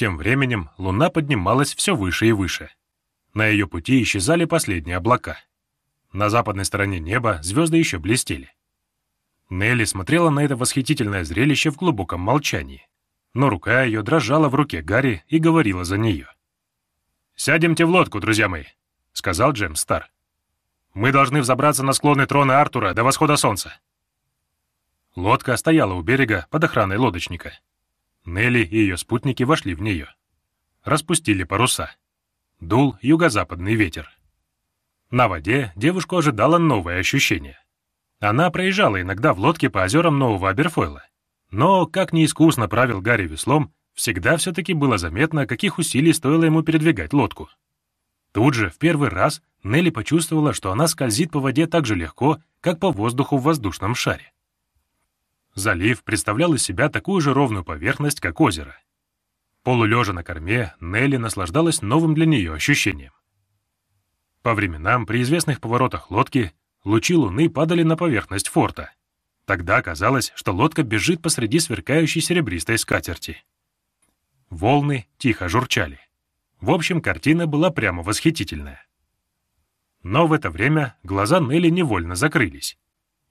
Тем временем луна поднималась все выше и выше. На ее пути исчезали последние облака. На западной стороне неба звезды еще блестели. Нелли смотрела на это восхитительное зрелище в глубоком молчании, но рука ее дрожала в руке Гарри и говорила за нее. «Сядемте в лодку, друзья мои», — сказал Джем Стар. «Мы должны взобраться на склоны трона Артура до восхода солнца». Лодка стояла у берега под охраной лодочника. Нелли и ее спутники вошли в нее. Распустили паруса. Дул юго-западный ветер. На воде девушку ожидало новое ощущение. Она проезжала иногда в лодке по озерам Нового Аберфойла. Но, как неискусно правил Гарри веслом, всегда все-таки было заметно, каких усилий стоило ему передвигать лодку. Тут же, в первый раз, Нелли почувствовала, что она скользит по воде так же легко, как по воздуху в воздушном шаре. Залив представлял из себя такую же ровную поверхность, как озеро. Полулежа на корме, Нелли наслаждалась новым для нее ощущением. По временам, при известных поворотах лодки, лучи луны падали на поверхность форта. Тогда казалось, что лодка бежит посреди сверкающей серебристой скатерти. Волны тихо журчали. В общем, картина была прямо восхитительная. Но в это время глаза Нелли невольно закрылись.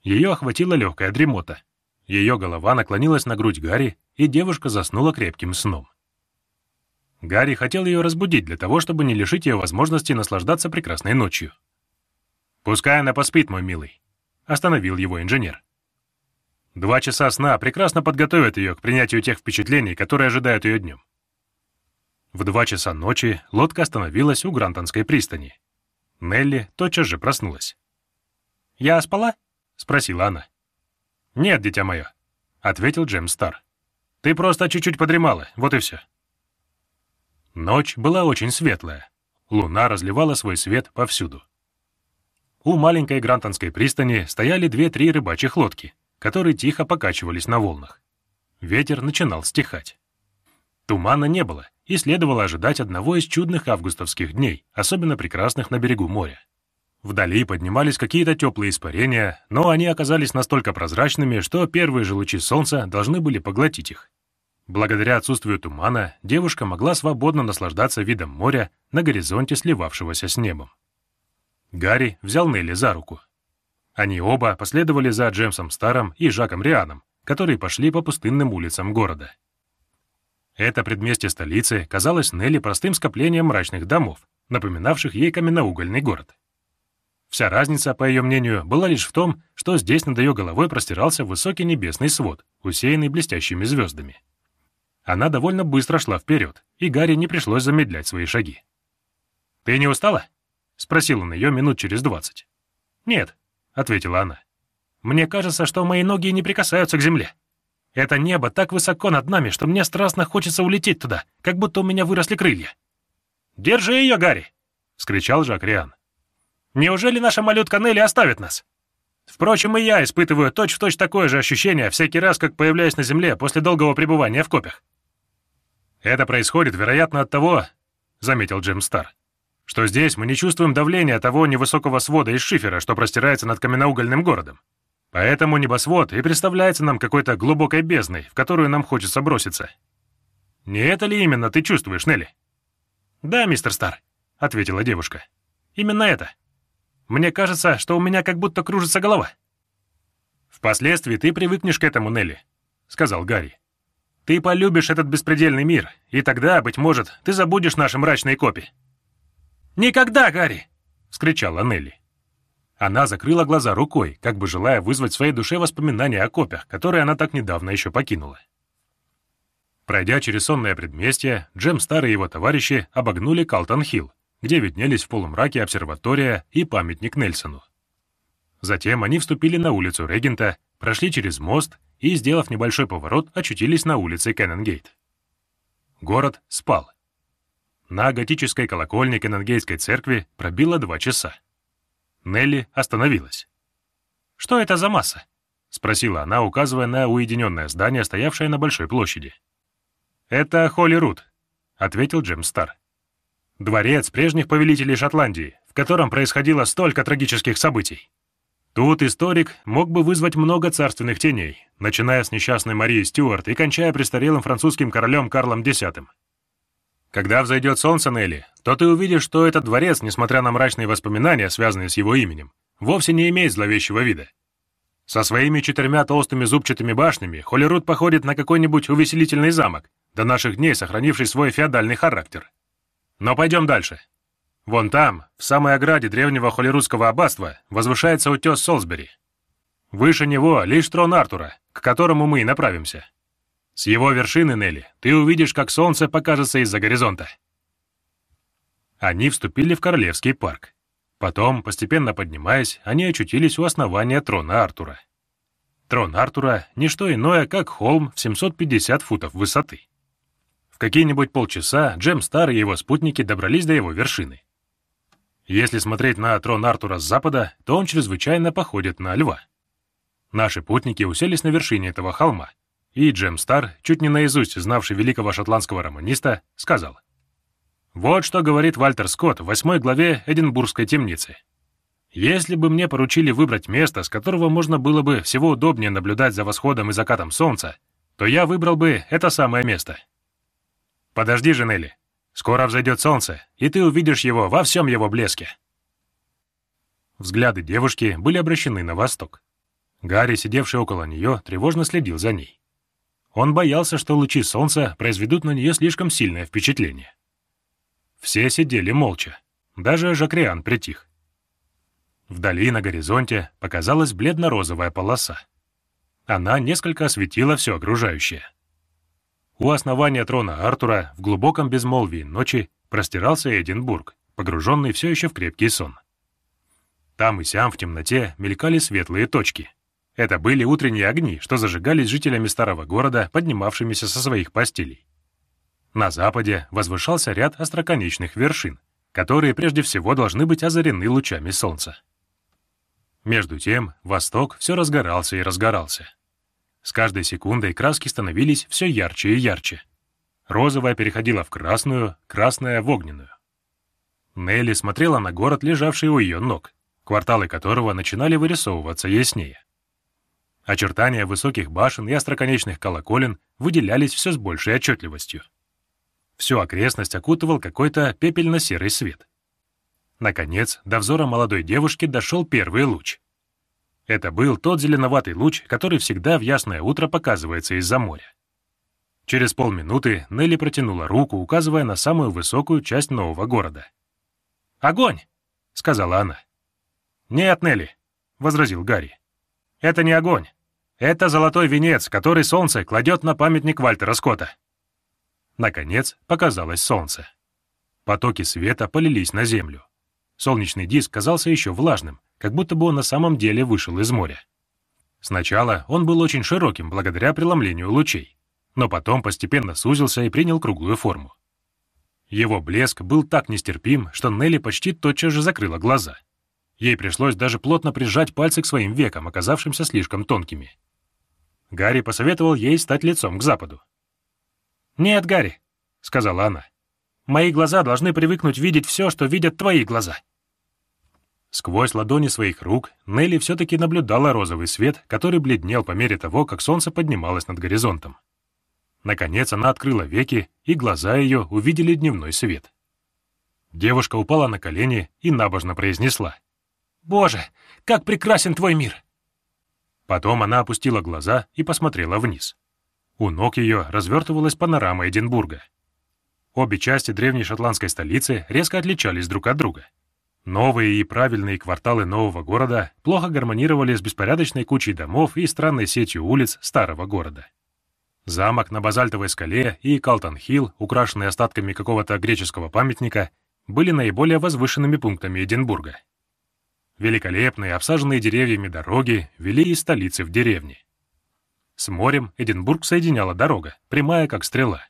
Ее охватила легкая дремота. Ее голова наклонилась на грудь Гарри, и девушка заснула крепким сном. Гарри хотел ее разбудить для того, чтобы не лишить ее возможности наслаждаться прекрасной ночью. «Пускай она поспит, мой милый», — остановил его инженер. «Два часа сна прекрасно подготовят ее к принятию тех впечатлений, которые ожидают ее днем». В два часа ночи лодка остановилась у Грантонской пристани. Нелли тотчас же проснулась. «Я спала?» — спросила она. «Нет, дитя мое», — ответил Джем Стар. «Ты просто чуть-чуть подремала, вот и все». Ночь была очень светлая. Луна разливала свой свет повсюду. У маленькой Грантонской пристани стояли две-три рыбачьих лодки, которые тихо покачивались на волнах. Ветер начинал стихать. Тумана не было, и следовало ожидать одного из чудных августовских дней, особенно прекрасных на берегу моря. Вдали поднимались какие-то теплые испарения, но они оказались настолько прозрачными, что первые же лучи солнца должны были поглотить их. Благодаря отсутствию тумана девушка могла свободно наслаждаться видом моря на горизонте, сливавшегося с небом. Гарри взял Нелли за руку. Они оба последовали за Джемсом Старом и Жаком Рианом, которые пошли по пустынным улицам города. Это предместье столицы казалось Нелли простым скоплением мрачных домов, напоминавших ей каменноугольный город. Вся разница, по ее мнению, была лишь в том, что здесь над ее головой простирался высокий небесный свод, усеянный блестящими звездами. Она довольно быстро шла вперед, и Гарри не пришлось замедлять свои шаги. «Ты не устала?» — спросил он ее минут через двадцать. «Нет», — ответила она. «Мне кажется, что мои ноги не прикасаются к земле. Это небо так высоко над нами, что мне страстно хочется улететь туда, как будто у меня выросли крылья». «Держи ее, Гарри!» — скричал Жак Риан. Неужели наша малютка Нелли оставит нас? Впрочем, и я испытываю точь-в-точь точь такое же ощущение всякий раз, как появляюсь на Земле после долгого пребывания в копях. Это происходит, вероятно, от того, — заметил Джим Стар, что здесь мы не чувствуем давления того невысокого свода из шифера, что простирается над каменноугольным городом. Поэтому небосвод и представляется нам какой-то глубокой бездной, в которую нам хочется броситься. Не это ли именно ты чувствуешь, Нелли? «Да, мистер Стар», — ответила девушка. «Именно это. Мне кажется, что у меня как будто кружится голова». «Впоследствии ты привыкнешь к этому, Нелли», — сказал Гарри. «Ты полюбишь этот беспредельный мир, и тогда, быть может, ты забудешь наши мрачные копи». «Никогда, Гарри!» — вскричала Нелли. Она закрыла глаза рукой, как бы желая вызвать в своей душе воспоминания о копях, которые она так недавно еще покинула. Пройдя через сонное предместье, Джем Стар и его товарищи обогнули Калтон-Хилл, где виднелись в полумраке обсерватория и памятник Нельсону. Затем они вступили на улицу Регента, прошли через мост и, сделав небольшой поворот, очутились на улице Кенненгейт. Город спал. На готической колокольне Кенненгейтской церкви пробило два часа. Нелли остановилась. «Что это за масса?» — спросила она, указывая на уединенное здание, стоявшее на большой площади. «Это Холли Рут», — ответил Джем Стар. Дворец прежних повелителей Шотландии, в котором происходило столько трагических событий. Тут историк мог бы вызвать много царственных теней, начиная с несчастной Марии Стюарт и кончая престарелым французским королем Карлом X. Когда взойдет солнце, Нелли, то ты увидишь, что этот дворец, несмотря на мрачные воспоминания, связанные с его именем, вовсе не имеет зловещего вида. Со своими четырьмя толстыми зубчатыми башнями Холлерут походит на какой-нибудь увеселительный замок, до наших дней сохранивший свой феодальный характер. Но пойдем дальше. Вон там, в самой ограде древнего холлерудского аббатства, возвышается утес Солсбери. Выше него лишь трон Артура, к которому мы и направимся. С его вершины, Нелли, ты увидишь, как солнце покажется из-за горизонта. Они вступили в Королевский парк. Потом, постепенно поднимаясь, они очутились у основания трона Артура. Трон Артура — ничто иное, как холм в 750 футов высоты. Какие-нибудь полчаса Джем Стар и его спутники добрались до его вершины. Если смотреть на трон Артура с запада, то он чрезвычайно походит на льва. Наши путники уселись на вершине этого холма, и Джем Стар, чуть не наизусть знавший великого шотландского романиста, сказал. «Вот что говорит Вальтер Скотт в восьмой главе Эдинбургской темницы. Если бы мне поручили выбрать место, с которого можно было бы всего удобнее наблюдать за восходом и закатом солнца, то я выбрал бы это самое место. Подожди же, Нелли. Скоро взойдет солнце, и ты увидишь его во всем его блеске». Взгляды девушки были обращены на восток. Гарри, сидевший около нее, тревожно следил за ней. Он боялся, что лучи солнца произведут на нее слишком сильное впечатление. Все сидели молча. Даже Жакриан притих. Вдали на горизонте показалась бледно-розовая полоса. Она несколько осветила все окружающее. У основания трона Артура в глубоком безмолвии ночи простирался Эдинбург, погруженный все еще в крепкий сон. Там и сям в темноте мелькали светлые точки — это были утренние огни, что зажигались жителями старого города, поднимавшимися со своих постелей. На западе возвышался ряд остроконечных вершин, которые прежде всего должны быть озарены лучами солнца. Между тем, восток все разгорался и разгорался. С каждой секундой краски становились все ярче и ярче. Розовая переходила в красную, красная — в огненную. Нелли смотрела на город, лежавший у ее ног, кварталы которого начинали вырисовываться яснее. Очертания высоких башен и остроконечных колоколен выделялись все с большей отчетливостью. Всю окрестность окутывал какой-то пепельно-серый свет. Наконец, до взора молодой девушки дошел первый луч. Это был тот зеленоватый луч, который всегда в ясное утро показывается из-за моря. Через полминуты Нелли протянула руку, указывая на самую высокую часть нового города. «Огонь!» — сказала она. «Нет, Нелли», — возразил Гарри. Это не огонь. Это золотой венец, который солнце кладет на памятник Вальтера Скотта. Наконец показалось солнце. Потоки света полились на землю. Солнечный диск казался еще влажным, как будто бы он на самом деле вышел из моря. Сначала он был очень широким благодаря преломлению лучей, но потом постепенно сузился и принял круглую форму. Его блеск был так нестерпим, что Нелли почти тотчас же закрыла глаза — Ей пришлось даже плотно прижать пальцы к своим векам, оказавшимся слишком тонкими. Гарри посоветовал ей стать лицом к западу. «Нет, Гарри», — сказала она, — «мои глаза должны привыкнуть видеть все, что видят твои глаза». Сквозь ладони своих рук Нелли все-таки наблюдала розовый свет, который бледнел по мере того, как солнце поднималось над горизонтом. Наконец она открыла веки, и глаза ее увидели дневной свет. Девушка упала на колени и набожно произнесла — Боже, как прекрасен твой мир!» Потом она опустила глаза и посмотрела вниз. У ног ее развертывалась панорама Эдинбурга. Обе части древней шотландской столицы резко отличались друг от друга. Новые и правильные кварталы нового города плохо гармонировали с беспорядочной кучей домов и странной сетью улиц старого города. Замок на базальтовой скале и Калтон-Хилл, украшенные остатками какого-то греческого памятника, были наиболее возвышенными пунктами Эдинбурга. Великолепные, обсаженные деревьями дороги вели из столицы в деревни. С морем Эдинбург соединяла дорога, прямая как стрела.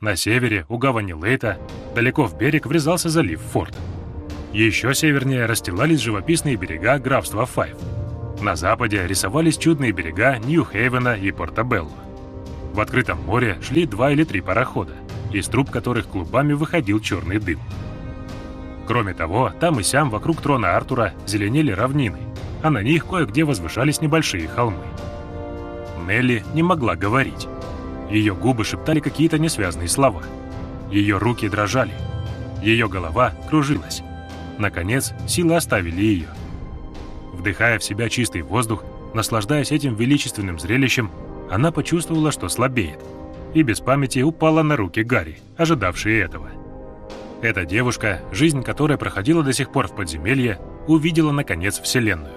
На севере, у гавани Лейта, далеко в берег врезался залив Форт. Еще севернее расстилались живописные берега графства Файв. На западе рисовались чудные берега Нью-Хейвена и Портобелло. В открытом море шли два или три парохода, из труб которых клубами выходил черный дым. Кроме того, там и сям вокруг трона Артура зеленели равнины, а на них кое-где возвышались небольшие холмы. Нелли не могла говорить. Ее губы шептали какие-то несвязные слова. Ее руки дрожали. Ее голова кружилась. Наконец, силы оставили ее. Вдыхая в себя чистый воздух, наслаждаясь этим величественным зрелищем, она почувствовала, что слабеет, и без памяти упала на руки Гарри, ожидавшие этого. Эта девушка, жизнь которой проходила до сих пор в подземелье, увидела, наконец, Вселенную.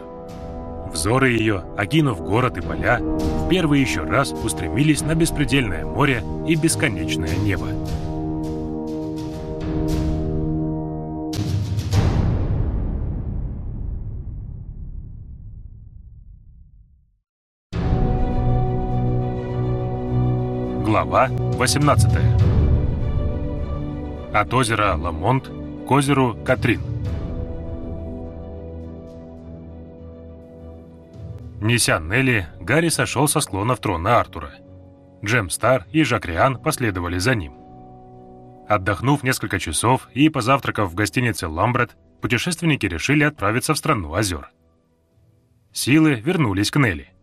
Взоры ее, окинув город и поля, в первый еще раз устремились на беспредельное море и бесконечное небо. Глава 18 От озера Ламонт к озеру Катрин Неся Нелли, Гарри сошел со склонов трона Артура. Джем Стар и Жакриан последовали за ним. Отдохнув несколько часов и позавтракав в гостинице «Ламбрет», путешественники решили отправиться в страну озер. Силы вернулись к Нелли.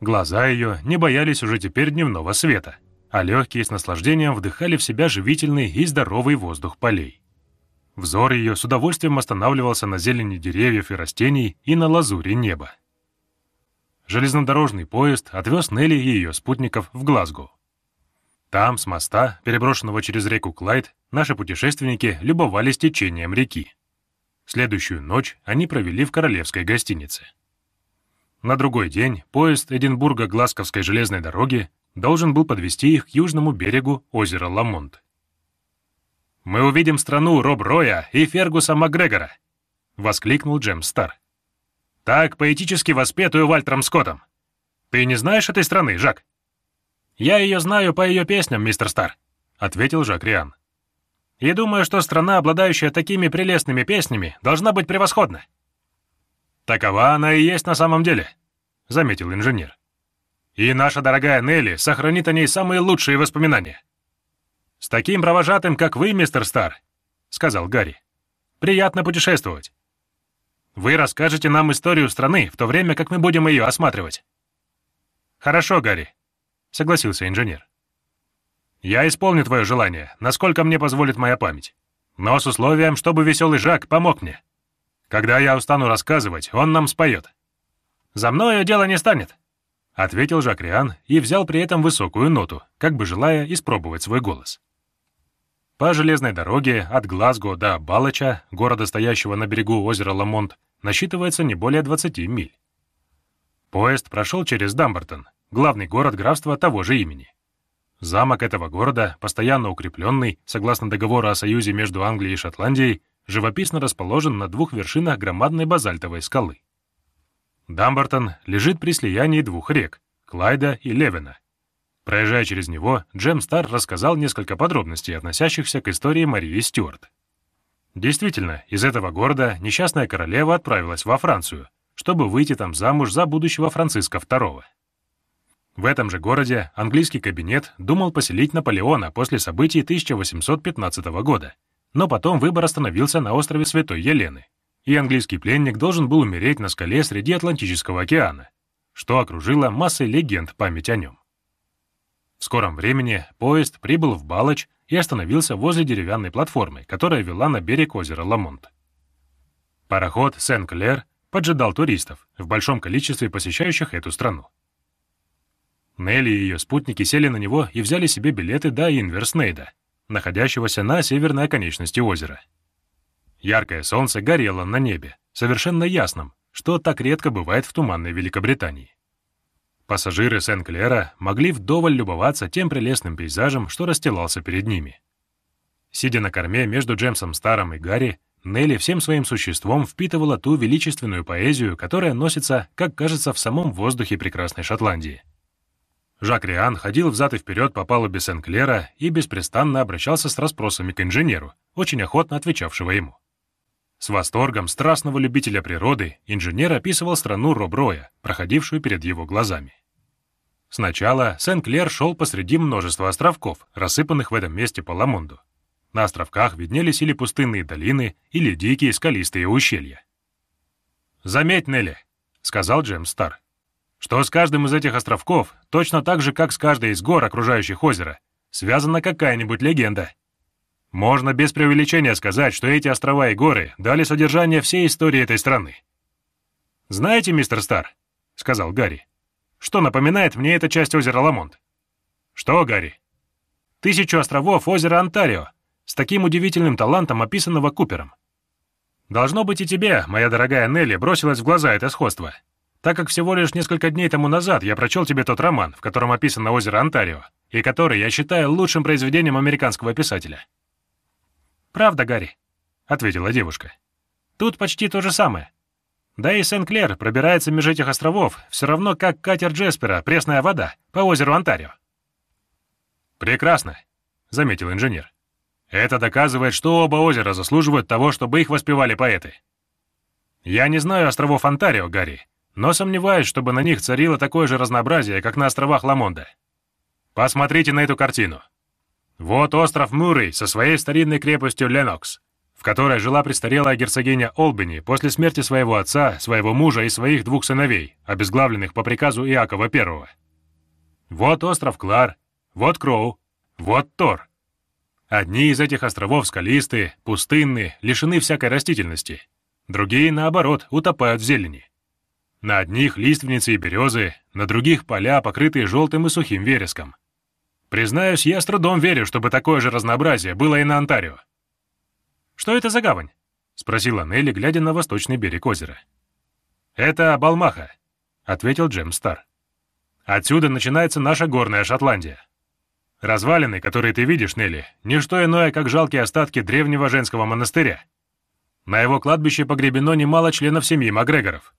Глаза ее не боялись уже теперь дневного света, а легкие с наслаждением вдыхали в себя живительный и здоровый воздух полей. Взор ее с удовольствием останавливался на зелени деревьев и растений и на лазуре неба железнодорожный поезд отвез Нелли и ее спутников в Глазго. Там, с моста, переброшенного через реку Клайд, наши путешественники любовались течением реки. Следующую ночь они провели в королевской гостинице. На другой день поезд Эдинбурга-Глазковской железной дороги должен был подвести их к южному берегу озера Ламонт. «Мы увидим страну Роб Роя и Фергуса Макгрегора!» — воскликнул Джем Стар. Так поэтически воспетую Вальтером Скоттом. Ты не знаешь этой страны, Жак? Я ее знаю по ее песням, мистер Стар, ответил Жак Риан. И думаю, что страна, обладающая такими прелестными песнями, должна быть превосходна. Такова она и есть на самом деле, заметил инженер. И наша дорогая Нелли сохранит о ней самые лучшие воспоминания. С таким провожатым, как вы, мистер Стар, сказал Гарри. Приятно путешествовать. Вы расскажете нам историю страны, в то время как мы будем ее осматривать». «Хорошо, Гарри», — согласился инженер. «Я исполню твое желание, насколько мне позволит моя память. Но с условием, чтобы веселый Жак помог мне. Когда я устану рассказывать, он нам споет». «За мною дело не станет», — ответил Жак Риан и взял при этом высокую ноту, как бы желая испробовать свой голос. По железной дороге от Глазго до Балача, города, стоящего на берегу озера Ламонт, насчитывается не более 20 миль. Поезд прошел через Дамбертон, главный город графства того же имени. Замок этого города, постоянно укрепленный, согласно договору о союзе между Англией и Шотландией, живописно расположен на двух вершинах громадной базальтовой скалы. Дамбертон лежит при слиянии двух рек — Клайда и Левена, Проезжая через него, Джем Стар рассказал несколько подробностей, относящихся к истории Марии Стюарт. Действительно, из этого города несчастная королева отправилась во Францию, чтобы выйти там замуж за будущего Франциска II. В этом же городе английский кабинет думал поселить Наполеона после событий 1815 года, но потом выбор остановился на острове Святой Елены, и английский пленник должен был умереть на скале среди Атлантического океана, что окружило массой легенд память о нем. В скором времени поезд прибыл в Балач и остановился возле деревянной платформы, которая вела на берег озера Ламонт. Пароход Сен-Клер поджидал туристов, в большом количестве посещающих эту страну. Нелли и ее спутники сели на него и взяли себе билеты до Инверснейда, находящегося на северной оконечности озера. Яркое солнце горело на небе, совершенно ясном, что так редко бывает в туманной Великобритании. Пассажиры Сен-Клера могли вдоволь любоваться тем прелестным пейзажем, что расстилался перед ними. Сидя на корме между Джемсом Старом и Гарри, Нелли всем своим существом впитывала ту величественную поэзию, которая носится, как кажется, в самом воздухе прекрасной Шотландии. Жак Риан ходил взад и вперед по палубе Сен-Клера и беспрестанно обращался с расспросами к инженеру, очень охотно отвечавшего ему. С восторгом страстного любителя природы инженер описывал страну Роброя, проходившую перед его глазами. Сначала Сен-Клер шел посреди множества островков, рассыпанных в этом месте по Ламонду. На островках виднелись или пустынные долины, или дикие скалистые ущелья. «Заметь, Нелли», — сказал Джеймс Стар, «что с каждым из этих островков, точно так же, как с каждой из гор, окружающих озеро, связана какая-нибудь легенда. Можно без преувеличения сказать, что эти острова и горы дали содержание всей истории этой страны. «Знаете, мистер Стар», — сказал Гарри, — «что напоминает мне эта часть озера Ламонт?» «Что, Гарри?» «Тысячу островов озера Онтарио, с таким удивительным талантом, описанного Купером. Должно быть и тебе, моя дорогая Нелли, бросилось в глаза это сходство, так как всего лишь несколько дней тому назад я прочел тебе тот роман, в котором описано озеро Онтарио, и который я считаю лучшим произведением американского писателя». «Правда, Гарри», — ответила девушка. «Тут почти то же самое. Да и Сен-Клер пробирается меж этих островов все равно, как катер Джеспера, пресная вода, по озеру Онтарио». «Прекрасно», — заметил инженер. «Это доказывает, что оба озера заслуживают того, чтобы их воспевали поэты. Я не знаю островов Онтарио, Гарри, но сомневаюсь, чтобы на них царило такое же разнообразие, как на островах Ламонда. Посмотрите на эту картину. Вот остров Муррей со своей старинной крепостью Ленокс, в которой жила престарелая герцогиня Олбини после смерти своего отца, своего мужа и своих двух сыновей, обезглавленных по приказу Иакова I. Вот остров Клар, вот Кроу, вот Тор. Одни из этих островов скалистые, пустынные, лишены всякой растительности. Другие, наоборот, утопают в зелени. На одних лиственницы и березы, на других поля, покрытые желтым и сухим вереском. Признаюсь, я с трудом верю, чтобы такое же разнообразие было и на Онтарио. «Что это за гавань?» — спросила Нелли, глядя на восточный берег озера. «Это Балмаха», — ответил Джем Стар. «Отсюда начинается наша горная Шотландия. Развалины, которые ты видишь, Нелли, не что иное, как жалкие остатки древнего женского монастыря. На его кладбище погребено немало членов семьи Макгрегоров.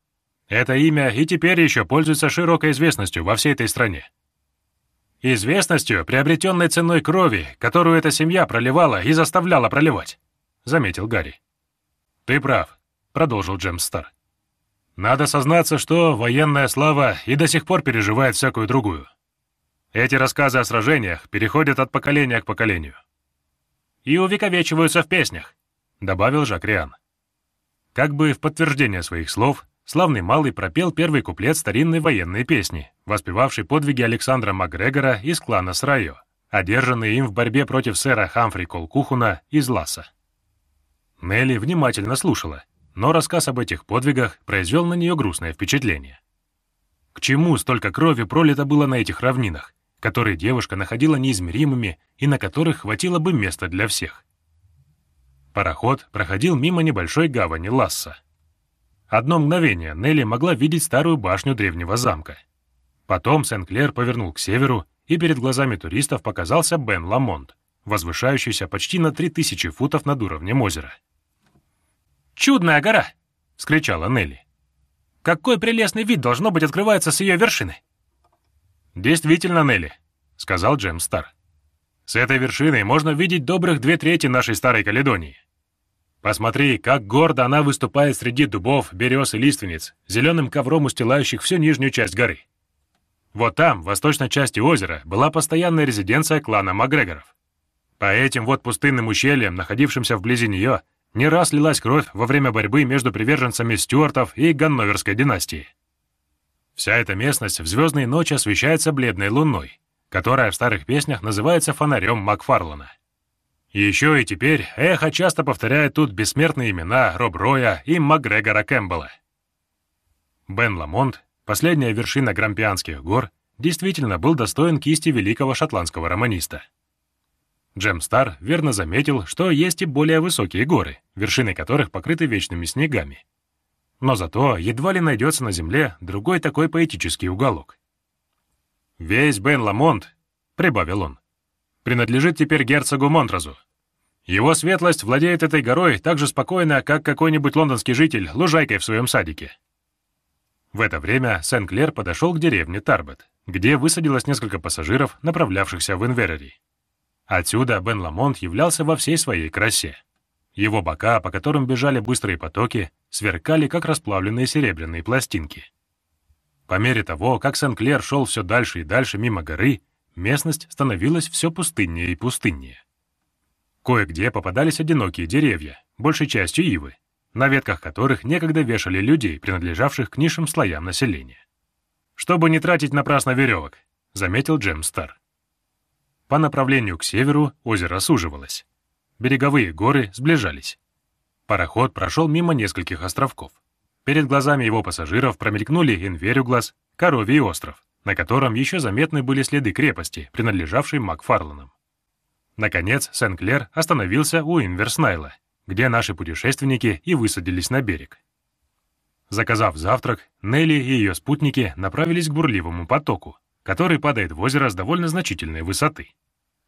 Это имя и теперь еще пользуется широкой известностью во всей этой стране. «Известностью, приобретенной ценой крови, которую эта семья проливала и заставляла проливать», — заметил Гарри. «Ты прав», — продолжил Джемс Стар. «Надо сознаться, что военная слава и до сих пор переживает всякую другую. Эти рассказы о сражениях переходят от поколения к поколению». «И увековечиваются в песнях», — добавил Жак Риан. Как бы в подтверждение своих слов, славный малый пропел первый куплет старинной военной песни, воспевавший подвиги Александра Макгрегора из клана Срайо, одержанные им в борьбе против сэра Хамфри Колкухуна из Ласса. Нелли внимательно слушала, но рассказ об этих подвигах произвел на нее грустное впечатление. К чему столько крови пролито было на этих равнинах, которые девушка находила неизмеримыми и на которых хватило бы места для всех? Пароход проходил мимо небольшой гавани Ласса. Одно мгновение Нелли могла видеть старую башню древнего замка. Потом Сен-Клер повернул к северу, и перед глазами туристов показался Бен Ламонт, возвышающийся почти на 3000 футов над уровнем озера. «Чудная гора!» — вскричала Нелли. «Какой прелестный вид должно быть открывается с ее вершины!» «Действительно, Нелли», — сказал Джем Стар. «С этой вершины можно видеть добрых две трети нашей старой Каледонии. Посмотри, как гордо она выступает среди дубов, берез и лиственниц, зеленым ковром устилающих всю нижнюю часть горы. Вот там, в восточной части озера, была постоянная резиденция клана Макгрегоров. По этим вот пустынным ущельям, находившимся вблизи нее, не раз лилась кровь во время борьбы между приверженцами Стюартов и Ганноверской династии. Вся эта местность в звездные ночи освещается бледной луной, которая в старых песнях называется фонарем Макфарлана. Еще и теперь эхо часто повторяет тут бессмертные имена Роб Роя и Макгрегора Кэмпбелла. Бен Ламонт, последняя вершина Грампианских гор, действительно был достоин кисти великого шотландского романиста. Джем Стар верно заметил, что есть и более высокие горы, вершины которых покрыты вечными снегами. Но зато едва ли найдется на земле другой такой поэтический уголок. «Весь Бен Ламонт», — прибавил он, принадлежит теперь герцогу Монтразу. Его светлость владеет этой горой так же спокойно, как какой-нибудь лондонский житель лужайкой в своем садике. В это время Сен-Клер подошел к деревне Тарбет, где высадилось несколько пассажиров, направлявшихся в Инверери. Отсюда Бен Ламонт являлся во всей своей красе. Его бока, по которым бежали быстрые потоки, сверкали, как расплавленные серебряные пластинки. По мере того, как Сен-Клер шел все дальше и дальше мимо горы, местность становилась все пустыннее и пустыннее. Кое-где попадались одинокие деревья, большей частью ивы, на ветках которых некогда вешали людей, принадлежавших к низшим слоям населения. «Чтобы не тратить напрасно веревок», — заметил Джем Стар. По направлению к северу озеро суживалось. береговые горы сближались. Пароход прошел мимо нескольких островков. Перед глазами его пассажиров промелькнули Инверюглаз, Коровий остров, на котором еще заметны были следы крепости, принадлежавшей Макфарланам. Наконец, Сен-Клер остановился у Инверснайла, где наши путешественники и высадились на берег. Заказав завтрак, Нелли и ее спутники направились к бурливому потоку, который падает в озеро с довольно значительной высоты.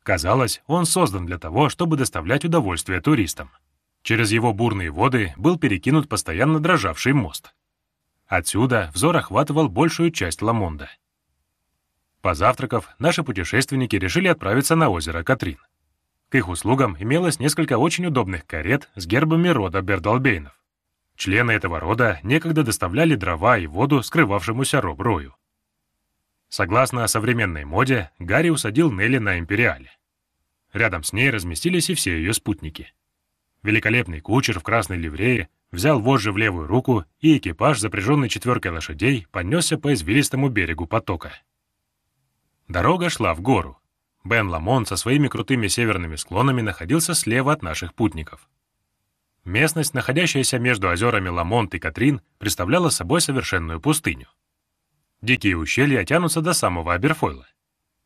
Казалось, он создан для того, чтобы доставлять удовольствие туристам. Через его бурные воды был перекинут постоянно дрожавший мост. Отсюда взор охватывал большую часть Ламонда. Позавтракав, наши путешественники решили отправиться на озеро Катрин. К их услугам имелось несколько очень удобных карет с гербами рода Бердалбейнов. Члены этого рода некогда доставляли дрова и воду скрывавшемуся Роб-Рою. Согласно современной моде, Гарри усадил Нелли на Империале. Рядом с ней разместились и все ее спутники. Великолепный кучер в красной ливрее взял вожжи в левую руку, и экипаж, запряженный четверкой лошадей, понесся по извилистому берегу потока. Дорога шла в гору. Бен Ламон со своими крутыми северными склонами находился слева от наших путников. Местность, находящаяся между озерами Ламонт и Катрин, представляла собой совершенную пустыню. Дикие ущелья тянутся до самого Аберфойла.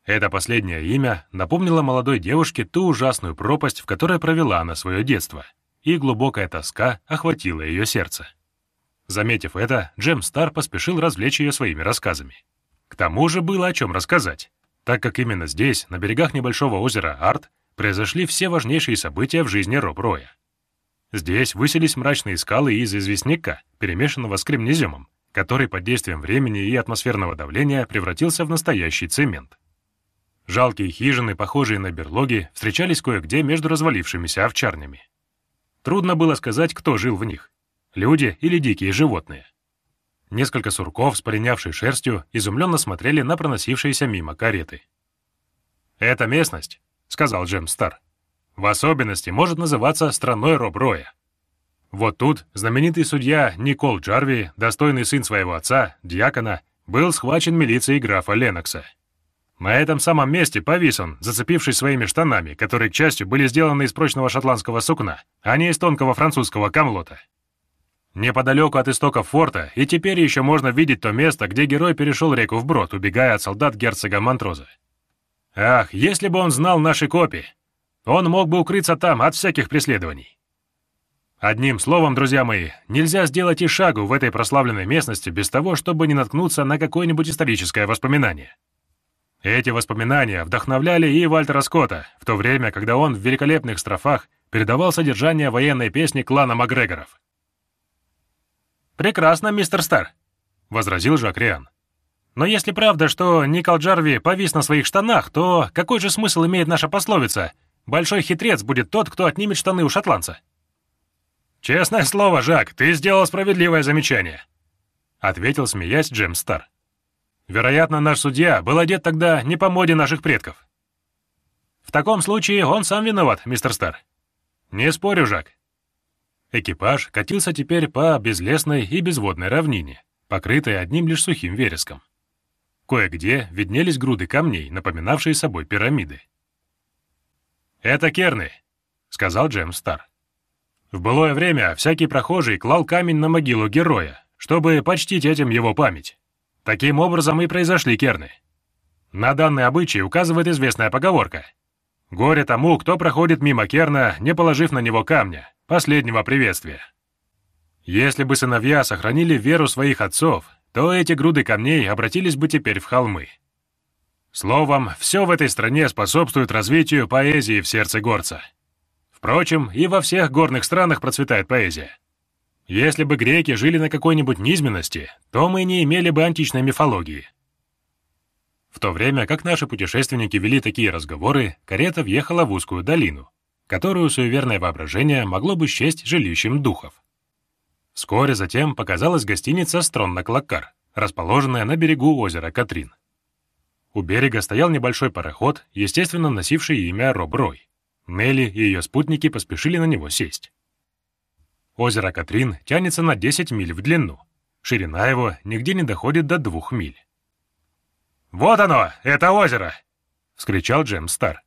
Это последнее имя напомнило молодой девушке ту ужасную пропасть, в которой провела она свое детство, и глубокая тоска охватила ее сердце. Заметив это, Джем Стар поспешил развлечь ее своими рассказами. К тому же было о чем рассказать так как именно здесь, на берегах небольшого озера Арт, произошли все важнейшие события в жизни Роб Роя. Здесь высились мрачные скалы из известняка, перемешанного с кремнеземом, который под действием времени и атмосферного давления превратился в настоящий цемент. Жалкие хижины, похожие на берлоги, встречались кое-где между развалившимися овчарнями. Трудно было сказать, кто жил в них — люди или дикие животные. Несколько сурков с полинявшей шерстью изумленно смотрели на проносившиеся мимо кареты. «Эта местность», — сказал Джем Стар, — «в особенности может называться страной Роб-Роя. Вот тут знаменитый судья Никол Джарви, достойный сын своего отца, дьякона, был схвачен милицией графа Ленокса. На этом самом месте повис он, зацепившись своими штанами, которые, к счастью, были сделаны из прочного шотландского сукна, а не из тонкого французского камлота. Неподалеку от истоков форта, и теперь еще можно видеть то место, где герой перешел реку вброд, убегая от солдат герцога Монтроза. Ах, если бы он знал наши копии! Он мог бы укрыться там от всяких преследований. Одним словом, друзья мои, нельзя сделать и шагу в этой прославленной местности без того, чтобы не наткнуться на какое-нибудь историческое воспоминание. Эти воспоминания вдохновляли и Вальтера Скотта, в то время, когда он в великолепных строфах передавал содержание военной песни клана Макгрегоров. «Прекрасно, мистер Стар», — возразил Жак Риан. «Но если правда, что Никол Джарви повис на своих штанах, то какой же смысл имеет наша пословица «Большой хитрец будет тот, кто отнимет штаны у шотландца»?» «Честное слово, Жак, ты сделал справедливое замечание», — ответил, смеясь, Джем Стар. «Вероятно, наш судья был одет тогда не по моде наших предков». «В таком случае он сам виноват, мистер Стар». «Не спорю, Жак. Экипаж катился теперь по безлесной и безводной равнине, покрытой одним лишь сухим вереском. Кое-где виднелись груды камней, напоминавшие собой пирамиды. «Это керны», — сказал Джем Стар. В былое время всякий прохожий клал камень на могилу героя, чтобы почтить этим его память. Таким образом и произошли керны. На данный обычай указывает известная поговорка. «Горе тому, кто проходит мимо керна, не положив на него камня, последнего приветствия. Если бы сыновья сохранили веру своих отцов, то эти груды камней обратились бы теперь в холмы. Словом, все в этой стране способствует развитию поэзии в сердце горца. Впрочем, и во всех горных странах процветает поэзия. Если бы греки жили на какой-нибудь низменности, то мы не имели бы античной мифологии. В то время, как наши путешественники вели такие разговоры, карета въехала в узкую долину, которую суеверное воображение могло бы счесть жилищем духов. Вскоре затем показалась гостиница «Стронна-Клаккар», расположенная на берегу озера Катрин. У берега стоял небольшой пароход, естественно носивший имя Роб Рой. Нелли и ее спутники поспешили на него сесть. Озеро Катрин тянется на 10 миль в длину. Ширина его нигде не доходит до двух миль. «Вот оно, это озеро!» — вскричал Джем Стар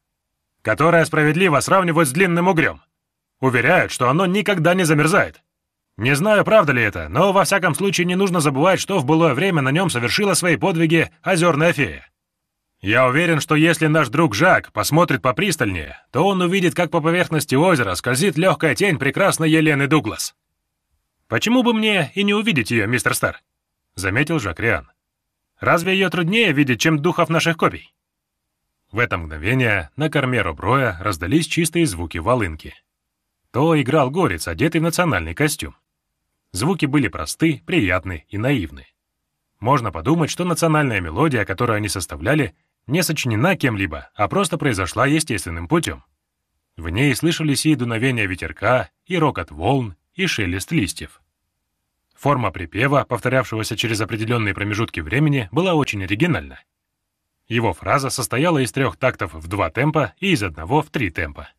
которое справедливо сравнивают с длинным угрем. Уверяют, что оно никогда не замерзает. Не знаю, правда ли это, но во всяком случае не нужно забывать, что в былое время на нем совершила свои подвиги озерная фея. Я уверен, что если наш друг Жак посмотрит попристальнее, то он увидит, как по поверхности озера скользит легкая тень прекрасной Елены Дуглас. «Почему бы мне и не увидеть ее, мистер Стар?» — заметил Жак Риан. «Разве ее труднее видеть, чем духов наших копий?» В это мгновение на корме Роброя раздались чистые звуки волынки. То играл горец, одетый в национальный костюм. Звуки были просты, приятны и наивны. Можно подумать, что национальная мелодия, которую они составляли, не сочинена кем-либо, а просто произошла естественным путем. В ней слышались и дуновения ветерка, и рокот волн, и шелест листьев. Форма припева, повторявшегося через определенные промежутки времени, была очень оригинальна. Его фраза состояла из трех тактов в два темпа и из одного в три темпа.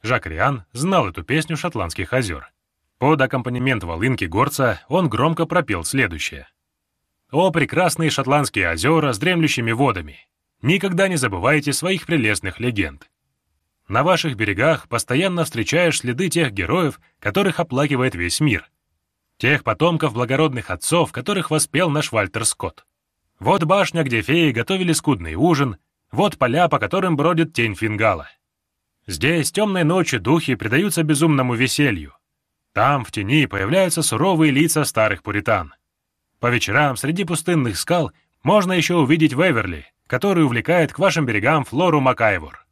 Жак Риан знал эту песню шотландских озер. Под аккомпанемент волынки горца он громко пропел следующее. «О, прекрасные шотландские озера с дремлющими водами! Никогда не забывайте своих прелестных легенд. На ваших берегах постоянно встречаешь следы тех героев, которых оплакивает весь мир. Тех потомков благородных отцов, которых воспел наш Вальтер Скотт. Вот башня, где феи готовили скудный ужин, вот поля, по которым бродит тень фингала. Здесь темной ночью духи предаются безумному веселью. Там, в тени, появляются суровые лица старых пуритан. По вечерам среди пустынных скал можно еще увидеть Веверли, который увлекает к вашим берегам Флору Макайвор.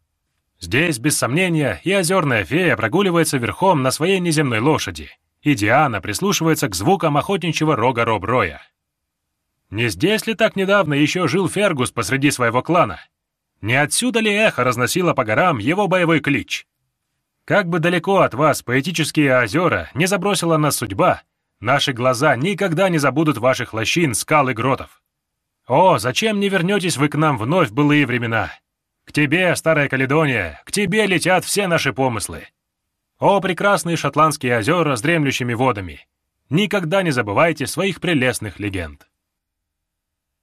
Здесь, без сомнения, и озерная фея прогуливается верхом на своей неземной лошади, и Диана прислушивается к звукам охотничьего рога Роб-Роя. Не здесь ли так недавно еще жил Фергус посреди своего клана? Не отсюда ли эхо разносило по горам его боевой клич? Как бы далеко от вас поэтические озера не забросила нас судьба, наши глаза никогда не забудут ваших лощин, скал и гротов. О, зачем не вернетесь вы к нам вновь в былые времена? К тебе, старая Каледония, к тебе летят все наши помыслы. О, прекрасные шотландские озера с дремлющими водами! Никогда не забывайте своих прелестных легенд.